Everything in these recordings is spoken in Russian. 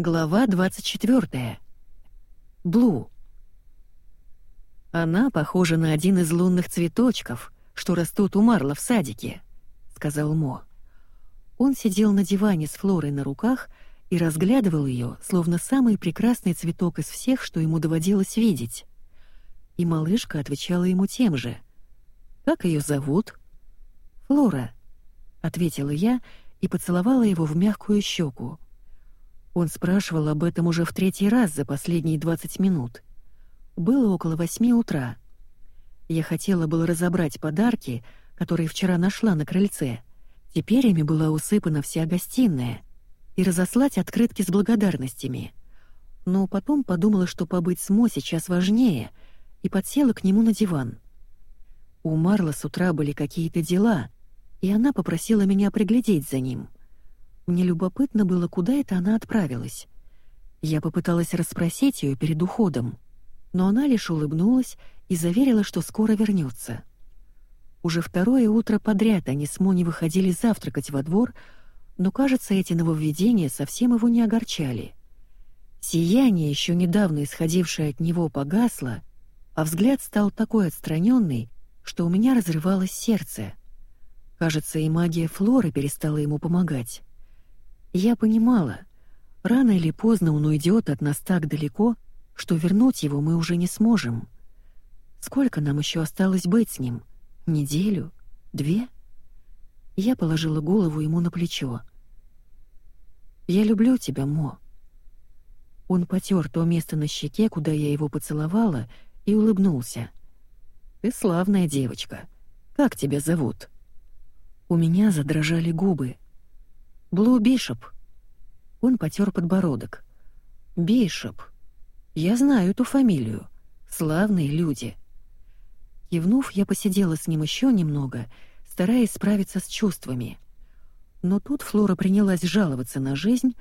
Глава 24. Блу. «Она похожа на один из лунных цветочков, что растут у Марла в садике», — сказал Мо. Он сидел на диване с Флорой на руках и разглядывал ее, словно самый прекрасный цветок из всех, что ему доводилось видеть. И малышка отвечала ему тем же. «Как ее зовут?» «Флора», — ответила я и поцеловала его в мягкую щеку. Он спрашивал об этом уже в третий раз за последние 20 минут. Было около восьми утра. Я хотела было разобрать подарки, которые вчера нашла на крыльце. Теперь ими была усыпана вся гостиная. И разослать открытки с благодарностями. Но потом подумала, что побыть с Мо сейчас важнее, и подсела к нему на диван. У Марла с утра были какие-то дела, и она попросила меня приглядеть за ним — мне любопытно было, куда это она отправилась. Я попыталась расспросить ее перед уходом, но она лишь улыбнулась и заверила, что скоро вернется. Уже второе утро подряд они с Мони выходили завтракать во двор, но, кажется, эти нововведения совсем его не огорчали. Сияние, еще недавно исходившее от него, погасло, а взгляд стал такой отстраненный, что у меня разрывалось сердце. Кажется, и магия Флоры перестала ему помогать. Я понимала, рано или поздно он уйдет от нас так далеко, что вернуть его мы уже не сможем. Сколько нам еще осталось быть с ним? Неделю? Две? Я положила голову ему на плечо. «Я люблю тебя, Мо». Он потер то место на щеке, куда я его поцеловала, и улыбнулся. «Ты славная девочка. Как тебя зовут?» У меня задрожали губы. Блу Бишоп. Он потер подбородок. Бишоп. Я знаю эту фамилию. Славные люди. Кивнув, я посидела с ним еще немного, стараясь справиться с чувствами. Но тут Флора принялась жаловаться на жизнь,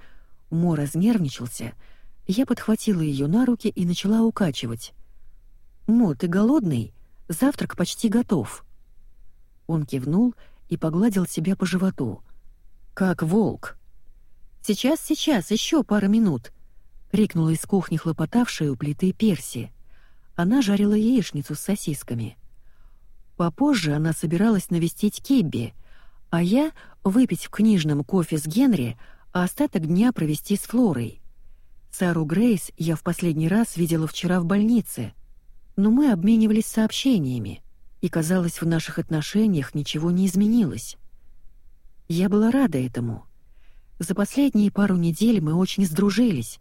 Мо разнервничался, я подхватила ее на руки и начала укачивать. «Мо, ты голодный? Завтрак почти готов». Он кивнул и погладил себя по животу — как волк. «Сейчас, сейчас, еще пара минут!» — крикнула из кухни хлопотавшая у плиты Перси. Она жарила яичницу с сосисками. Попозже она собиралась навестить Кибби, а я — выпить в книжном кофе с Генри, а остаток дня провести с Флорой. Сару Грейс я в последний раз видела вчера в больнице, но мы обменивались сообщениями, и, казалось, в наших отношениях ничего не изменилось. Я была рада этому. За последние пару недель мы очень сдружились,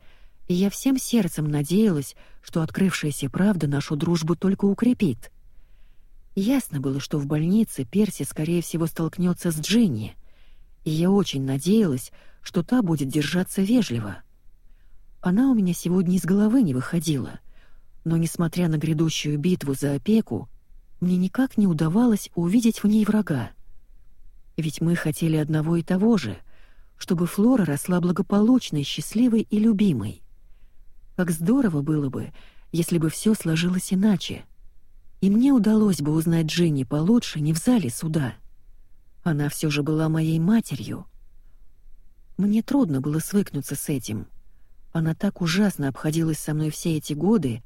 и я всем сердцем надеялась, что открывшаяся правда нашу дружбу только укрепит. Ясно было, что в больнице Перси, скорее всего, столкнется с Джинни, и я очень надеялась, что та будет держаться вежливо. Она у меня сегодня из головы не выходила, но, несмотря на грядущую битву за опеку, мне никак не удавалось увидеть в ней врага. Ведь мы хотели одного и того же, чтобы Флора росла благополучной, счастливой и любимой. Как здорово было бы, если бы все сложилось иначе. И мне удалось бы узнать Джинни получше не в зале суда. Она все же была моей матерью. Мне трудно было свыкнуться с этим. Она так ужасно обходилась со мной все эти годы,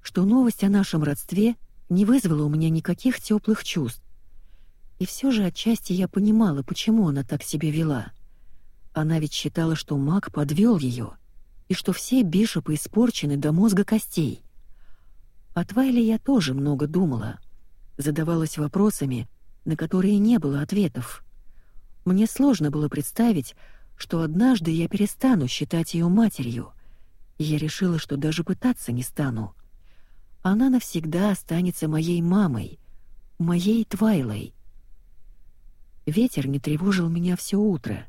что новость о нашем родстве не вызвала у меня никаких теплых чувств. И все же отчасти я понимала, почему она так себя вела. Она ведь считала, что маг подвел ее, и что все бишопы испорчены до мозга костей. О Твайле я тоже много думала. Задавалась вопросами, на которые не было ответов. Мне сложно было представить, что однажды я перестану считать ее матерью, я решила, что даже пытаться не стану. Она навсегда останется моей мамой, моей Твайлой. Ветер не тревожил меня все утро.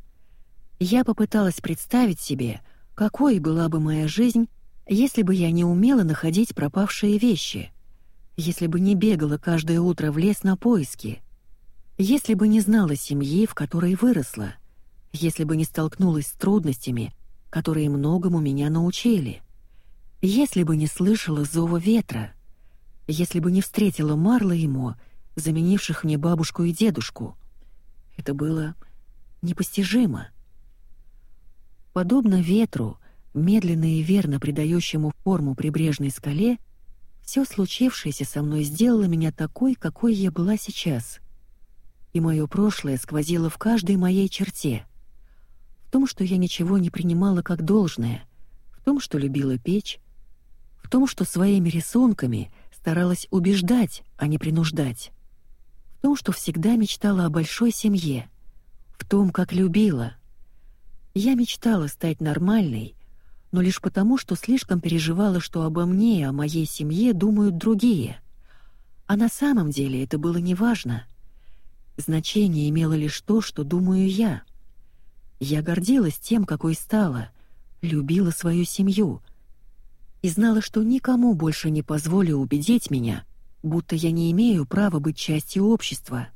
Я попыталась представить себе, какой была бы моя жизнь, если бы я не умела находить пропавшие вещи, если бы не бегала каждое утро в лес на поиски, если бы не знала семьи, в которой выросла, если бы не столкнулась с трудностями, которые многому меня научили, если бы не слышала зова ветра, если бы не встретила Марла и Мо, заменивших мне бабушку и дедушку — это было непостижимо. Подобно ветру, медленно и верно придающему форму прибрежной скале, все случившееся со мной сделало меня такой, какой я была сейчас. И мое прошлое сквозило в каждой моей черте. В том, что я ничего не принимала как должное, в том, что любила печь, в том, что своими рисунками старалась убеждать, а не принуждать, том, что всегда мечтала о большой семье, в том, как любила. Я мечтала стать нормальной, но лишь потому, что слишком переживала, что обо мне и о моей семье думают другие. А на самом деле это было неважно. Значение имело лишь то, что думаю я. Я гордилась тем, какой стала, любила свою семью и знала, что никому больше не позволю убедить меня, будто я не имею права быть частью общества.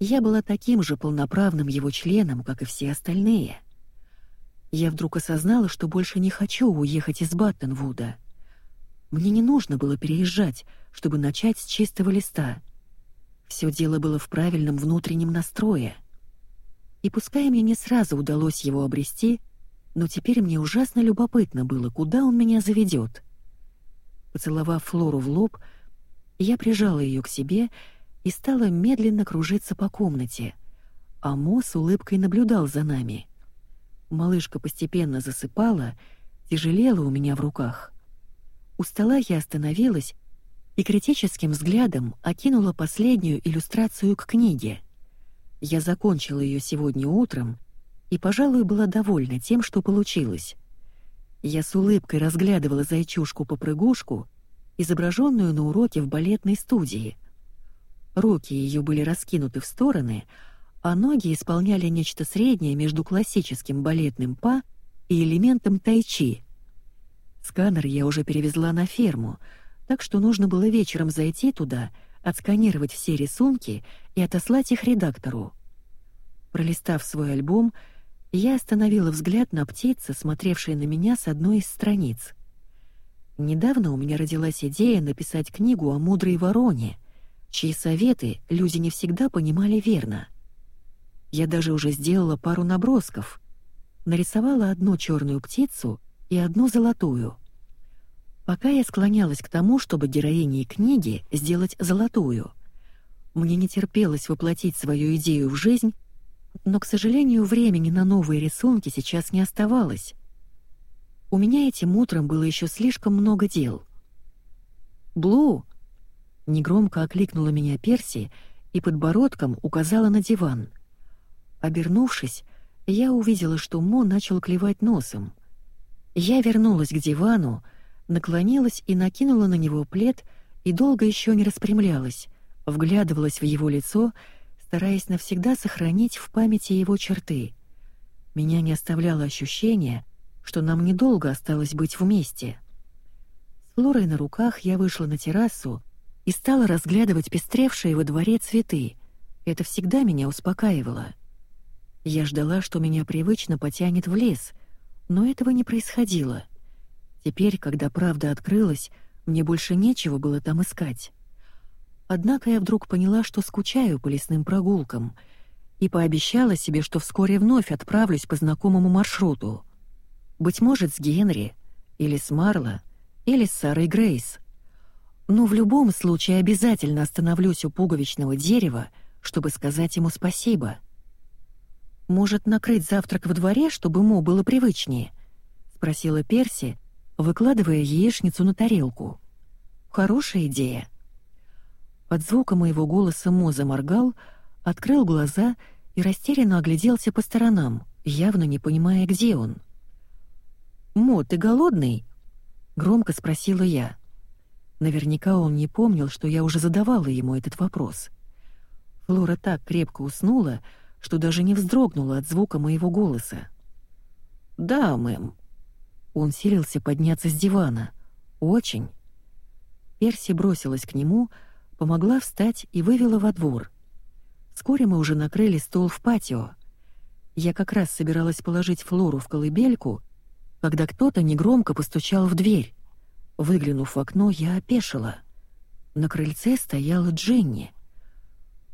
Я была таким же полноправным его членом, как и все остальные. Я вдруг осознала, что больше не хочу уехать из Баттенвуда. Мне не нужно было переезжать, чтобы начать с чистого листа. Все дело было в правильном внутреннем настрое. И пускай мне не сразу удалось его обрести, но теперь мне ужасно любопытно было, куда он меня заведет. Поцеловав Флору в лоб, я прижала ее к себе и стала медленно кружиться по комнате, а Мо с улыбкой наблюдал за нами — Малышка постепенно засыпала, тяжелела у меня в руках. У стола я остановилась и критическим взглядом окинула последнюю иллюстрацию к книге. Я закончила ее сегодня утром и, пожалуй, была довольна тем, что получилось. Я с улыбкой разглядывала зайчушку-попрыгушку, изображенную на уроке в балетной студии. Руки ее были раскинуты в стороны, а ноги исполняли нечто среднее между классическим балетным па и элементом тайчи. Сканер я уже перевезла на ферму, так что нужно было вечером зайти туда, отсканировать все рисунки и отослать их редактору. Пролистав свой альбом, я остановила взгляд на птице, смотревшей на меня с одной из страниц. Недавно у меня родилась идея написать книгу о мудрой вороне, чьи советы люди не всегда понимали верно — я даже уже сделала пару набросков. Нарисовала одну черную птицу и одну золотую. Пока я склонялась к тому, чтобы героиней книги сделать золотую. Мне не терпелось воплотить свою идею в жизнь, но, к сожалению, времени на новые рисунки сейчас не оставалось. У меня этим утром было еще слишком много дел. «Блу!» — негромко окликнула меня Перси и подбородком указала на диван — Обернувшись, я увидела, что Мо начал клевать носом. Я вернулась к дивану, наклонилась и накинула на него плед и долго еще не распрямлялась, вглядывалась в его лицо, стараясь навсегда сохранить в памяти его черты. Меня не оставляло ощущение, что нам недолго осталось быть вместе. С Флорой на руках я вышла на террасу и стала разглядывать пестревшие во дворе цветы. Это всегда меня успокаивало. Я ждала, что меня привычно потянет в лес, но этого не происходило. Теперь, когда правда открылась, мне больше нечего было там искать. Однако я вдруг поняла, что скучаю по лесным прогулкам, и пообещала себе, что вскоре вновь отправлюсь по знакомому маршруту. Быть может, с Генри, или с Марло, или с Сарой Грейс. Но в любом случае обязательно остановлюсь у пуговичного дерева, чтобы сказать ему спасибо — «Может, накрыть завтрак во дворе, чтобы Мо было привычнее?» — спросила Перси, выкладывая яичницу на тарелку. «Хорошая идея». Под звуком моего голоса Мо заморгал, открыл глаза и растерянно огляделся по сторонам, явно не понимая, где он. «Мо, ты голодный?» — громко спросила я. Наверняка он не помнил, что я уже задавала ему этот вопрос. Флора так крепко уснула, что даже не вздрогнула от звука моего голоса. «Да, мэм». Он силился подняться с дивана. «Очень». Перси бросилась к нему, помогла встать и вывела во двор. Вскоре мы уже накрыли стол в патио. Я как раз собиралась положить Флору в колыбельку, когда кто-то негромко постучал в дверь. Выглянув в окно, я опешила. На крыльце стояла Дженни —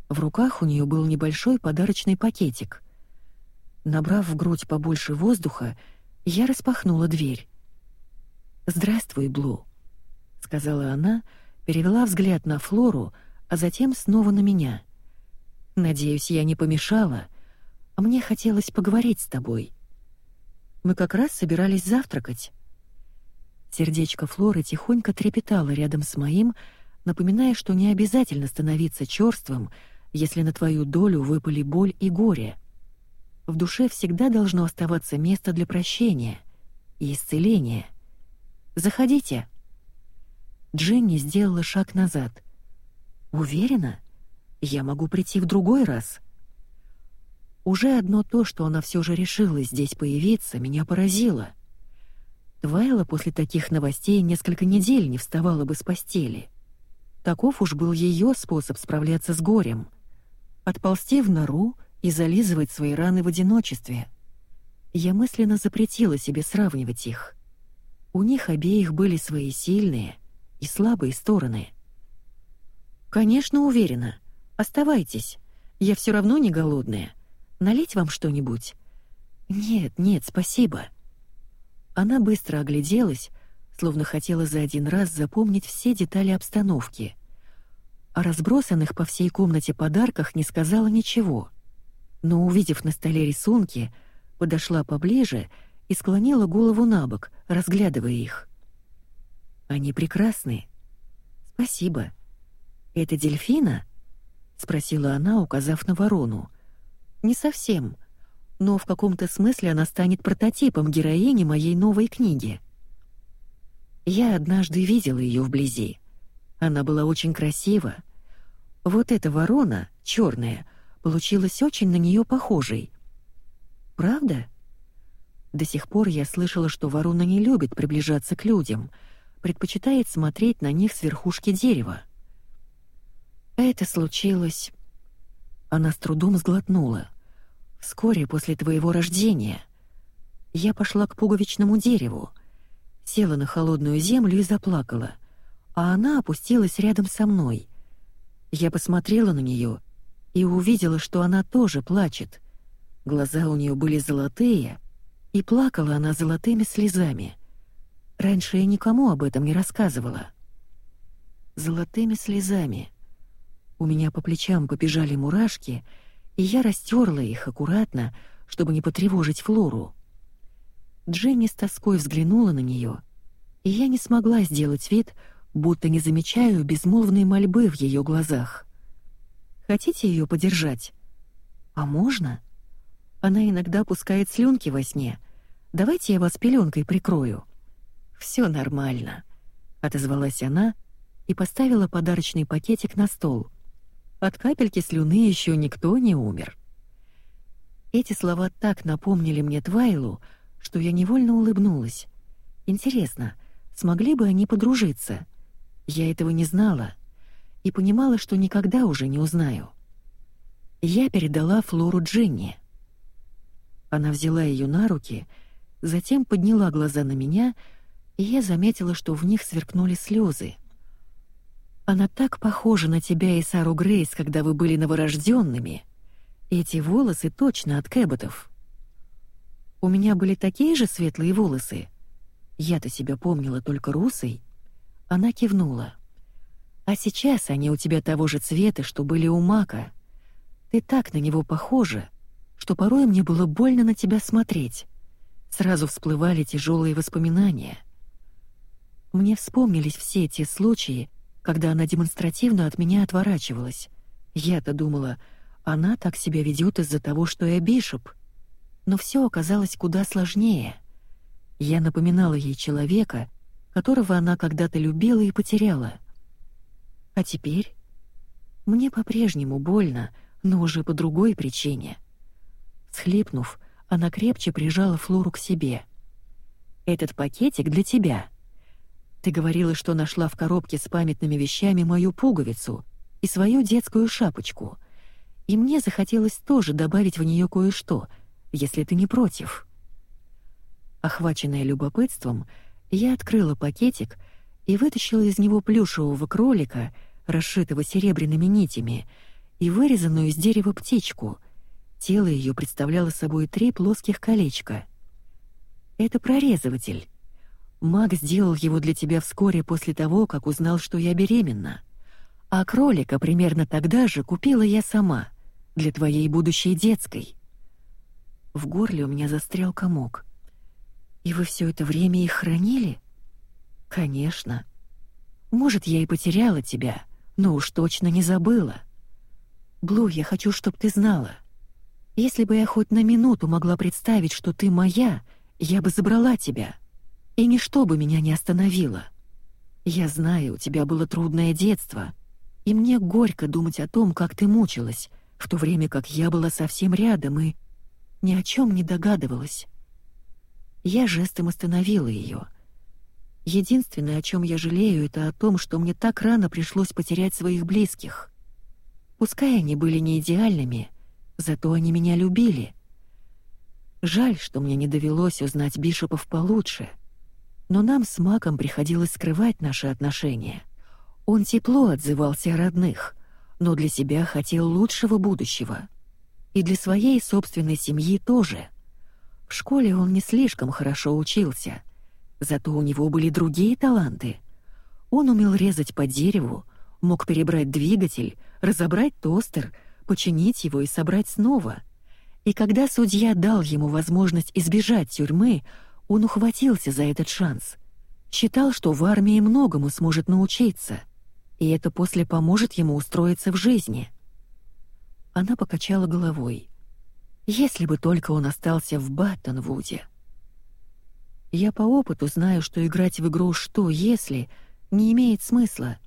в руках у нее был небольшой подарочный пакетик. Набрав в грудь побольше воздуха, Я распахнула дверь. «Здравствуй, Блу», — сказала она, перевела взгляд на Флору, а затем снова на меня. «Надеюсь, я не помешала. Мне хотелось поговорить с тобой. Мы как раз собирались завтракать». Сердечко Флоры тихонько трепетало рядом с моим, напоминая, что не обязательно становиться чёрствым, если на твою долю выпали боль и горе. В душе всегда должно оставаться место для прощения и исцеления. Заходите. Дженни сделала шаг назад. Уверена? Я могу прийти в другой раз. Уже одно то, что она все же решила здесь появиться, меня поразило. Твайла после таких новостей несколько недель не вставала бы с постели. Таков уж был ее способ справляться с горем. Отползти в нору и зализывать свои раны в одиночестве. Я мысленно запретила себе сравнивать их. У них обеих были свои сильные и слабые стороны. «Конечно, уверена. Оставайтесь. Я все равно не голодная. Налить вам что-нибудь?» «Нет, нет, спасибо». Она быстро огляделась, словно хотела за один раз запомнить все детали обстановки. О разбросанных по всей комнате подарках не сказала ничего. Но, увидев на столе рисунки, подошла поближе и склонила голову на бок, разглядывая их. «Они прекрасны. Спасибо. Это дельфина?» — спросила она, указав на ворону. «Не совсем, но в каком-то смысле она станет прототипом героини моей новой книги. Я однажды видела ее вблизи. Она была очень красива. Вот эта ворона, черная, получилась очень на нее похожей. Правда?» До сих пор я слышала, что ворона не любит приближаться к людям, предпочитает смотреть на них с верхушки дерева. Это случилось... Она с трудом сглотнула. Вскоре после твоего рождения я пошла к пуговичному дереву, села на холодную землю и заплакала, а она опустилась рядом со мной. Я посмотрела на нее и увидела, что она тоже плачет. Глаза у нее были золотые, и плакала она золотыми слезами. Раньше я никому об этом не рассказывала. Золотыми слезами. У меня по плечам побежали мурашки, и я растерла их аккуратно, чтобы не потревожить Флору. Дженни с тоской взглянула на нее, и я не смогла сделать вид, будто не замечаю безмолвной мольбы в ее глазах. Хотите ее подержать? А можно? Она иногда пускает слюнки во сне, Давайте я вас пеленкой прикрою». «Все нормально», — отозвалась она и поставила подарочный пакетик на стол. От капельки слюны еще никто не умер. Эти слова так напомнили мне Твайлу, что я невольно улыбнулась. Интересно, смогли бы они подружиться? Я этого не знала и понимала, что никогда уже не узнаю. Я передала Флору Дженни. Она взяла ее на руки затем подняла глаза на меня, и я заметила, что в них сверкнули слезы. Она так похожа на тебя и Сару Грейс, когда вы были новорожденными. Эти волосы точно от Кэботов. У меня были такие же светлые волосы. Я-то себя помнила только русой. Она кивнула. А сейчас они у тебя того же цвета, что были у Мака. Ты так на него похожа, что порой мне было больно на тебя смотреть. Сразу всплывали тяжелые воспоминания. Мне вспомнились все те случаи, когда она демонстративно от меня отворачивалась. Я-то думала, она так себя ведет из-за того, что я бишоп. Но все оказалось куда сложнее. Я напоминала ей человека, которого она когда-то любила и потеряла. А теперь мне по-прежнему больно, но уже по другой причине. Схлипнув, она крепче прижала Флору к себе. «Этот пакетик для тебя. Ты говорила, что нашла в коробке с памятными вещами мою пуговицу и свою детскую шапочку, и мне захотелось тоже добавить в нее кое-что, если ты не против». Охваченная любопытством, я открыла пакетик и вытащила из него плюшевого кролика, расшитого серебряными нитями, и вырезанную из дерева птичку — Тело ее представляло собой три плоских колечка. Это прорезыватель. Маг сделал его для тебя вскоре после того, как узнал, что я беременна. А кролика примерно тогда же купила я сама, для твоей будущей детской. В горле у меня застрял комок. И вы все это время их хранили? Конечно. Может, я и потеряла тебя, но уж точно не забыла. Блу, я хочу, чтобы ты знала. Если бы я хоть на минуту могла представить, что ты моя, я бы забрала тебя. И ничто бы меня не остановило. Я знаю, у тебя было трудное детство, и мне горько думать о том, как ты мучилась, в то время как я была совсем рядом и ни о чем не догадывалась. Я жестом остановила ее. Единственное, о чем я жалею, это о том, что мне так рано пришлось потерять своих близких. Пускай они были не идеальными, зато они меня любили. Жаль, что мне не довелось узнать Бишопов получше — но нам с Маком приходилось скрывать наши отношения. Он тепло отзывался о родных, но для себя хотел лучшего будущего. И для своей собственной семьи тоже. В школе он не слишком хорошо учился, зато у него были другие таланты. Он умел резать по дереву, мог перебрать двигатель, разобрать тостер, починить его и собрать снова. И когда судья дал ему возможность избежать тюрьмы, он ухватился за этот шанс. Считал, что в армии многому сможет научиться, и это после поможет ему устроиться в жизни. Она покачала головой. Если бы только он остался в Баттонвуде. Я по опыту знаю, что играть в игру «что если» не имеет смысла.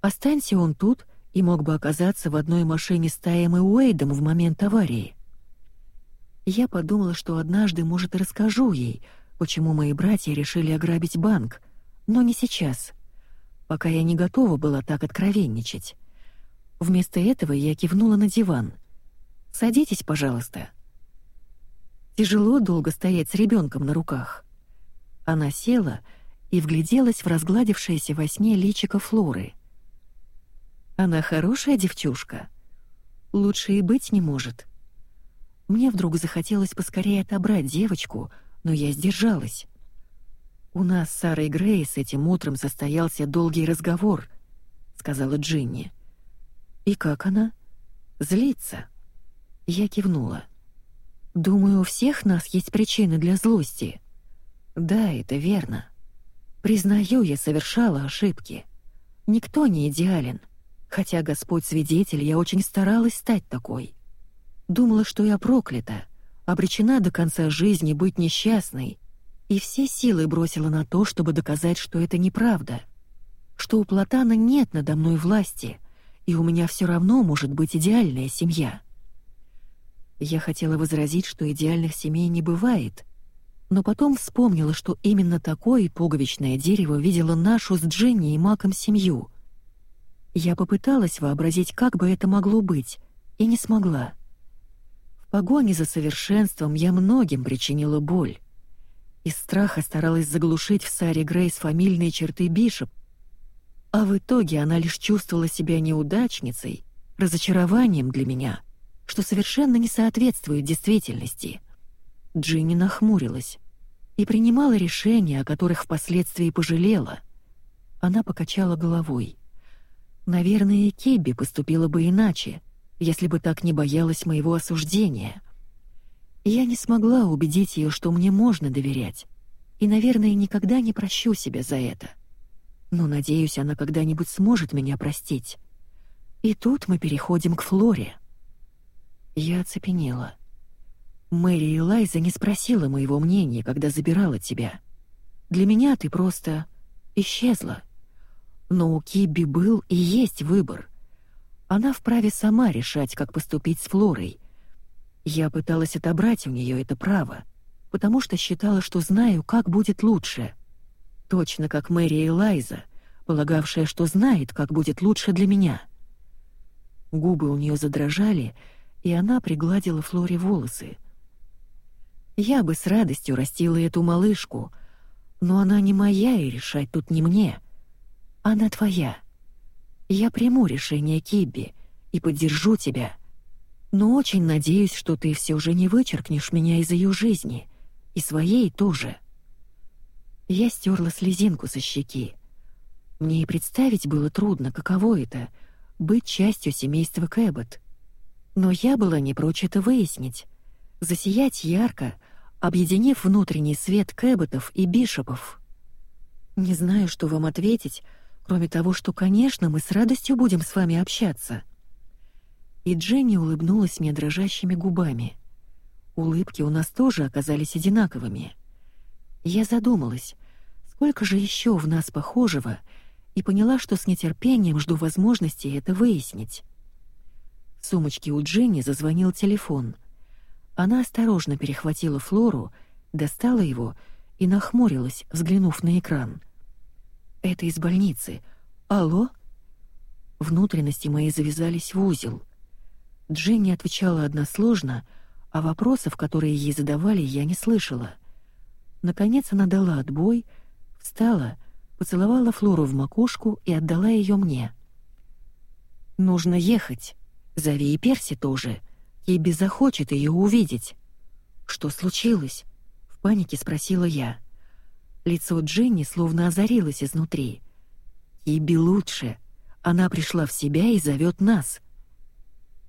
Останься он тут и мог бы оказаться в одной машине с Таем и Уэйдом в момент аварии. Я подумала, что однажды, может, расскажу ей — почему мои братья решили ограбить банк, но не сейчас, пока я не готова была так откровенничать. Вместо этого я кивнула на диван. «Садитесь, пожалуйста». Тяжело долго стоять с ребенком на руках. Она села и вгляделась в разгладившееся во сне личико Флоры. Она хорошая девчушка. Лучше и быть не может. Мне вдруг захотелось поскорее отобрать девочку — но я сдержалась. «У нас с Сарой Грейс этим утром состоялся долгий разговор», — сказала Джинни. «И как она?» «Злится». Я кивнула. «Думаю, у всех нас есть причины для злости». «Да, это верно. Признаю, я совершала ошибки. Никто не идеален, хотя Господь свидетель, я очень старалась стать такой. Думала, что я проклята, обречена до конца жизни быть несчастной, и все силы бросила на то, чтобы доказать, что это неправда, что у Платана нет надо мной власти, и у меня все равно может быть идеальная семья. Я хотела возразить, что идеальных семей не бывает, но потом вспомнила, что именно такое пуговичное дерево видела нашу с Дженни и Маком семью. Я попыталась вообразить, как бы это могло быть, и не смогла погоне за совершенством я многим причинила боль. Из страха старалась заглушить в Саре Грейс фамильные черты Бишоп, а в итоге она лишь чувствовала себя неудачницей, разочарованием для меня, что совершенно не соответствует действительности. Джинни нахмурилась и принимала решения, о которых впоследствии пожалела. Она покачала головой. Наверное, и Кибби поступила бы иначе, если бы так не боялась моего осуждения. Я не смогла убедить ее, что мне можно доверять, и, наверное, никогда не прощу себя за это. Но, надеюсь, она когда-нибудь сможет меня простить. И тут мы переходим к Флоре. Я оцепенела. Мэри и Лайза не спросила моего мнения, когда забирала тебя. Для меня ты просто исчезла. Но у Кибби был и есть выбор — она вправе сама решать, как поступить с Флорой. Я пыталась отобрать у нее это право, потому что считала, что знаю, как будет лучше. Точно как Мэри и Лайза, полагавшая, что знает, как будет лучше для меня. Губы у нее задрожали, и она пригладила Флоре волосы. Я бы с радостью растила эту малышку, но она не моя, и решать тут не мне. Она твоя. Я приму решение Кибби и поддержу тебя. Но очень надеюсь, что ты все же не вычеркнешь меня из ее жизни и своей тоже. Я стерла слезинку со щеки. Мне и представить было трудно, каково это — быть частью семейства Кэббот. Но я была не прочь это выяснить, засиять ярко, объединив внутренний свет Кэбботов и Бишопов. Не знаю, что вам ответить, кроме того, что, конечно, мы с радостью будем с вами общаться. И Дженни улыбнулась мне дрожащими губами. Улыбки у нас тоже оказались одинаковыми. Я задумалась, сколько же еще в нас похожего, и поняла, что с нетерпением жду возможности это выяснить. В сумочке у Дженни зазвонил телефон. Она осторожно перехватила Флору, достала его и нахмурилась, взглянув на экран. «Это из больницы. Алло?» Внутренности мои завязались в узел. Дженни отвечала односложно, а вопросов, которые ей задавали, я не слышала. Наконец она дала отбой, встала, поцеловала Флору в макушку и отдала ее мне. «Нужно ехать. Зови и Перси тоже. Киби захочет ее увидеть». «Что случилось?» — в панике спросила я. Лицо Дженни словно озарилось изнутри. «Киби лучше. Она пришла в себя и зовет нас».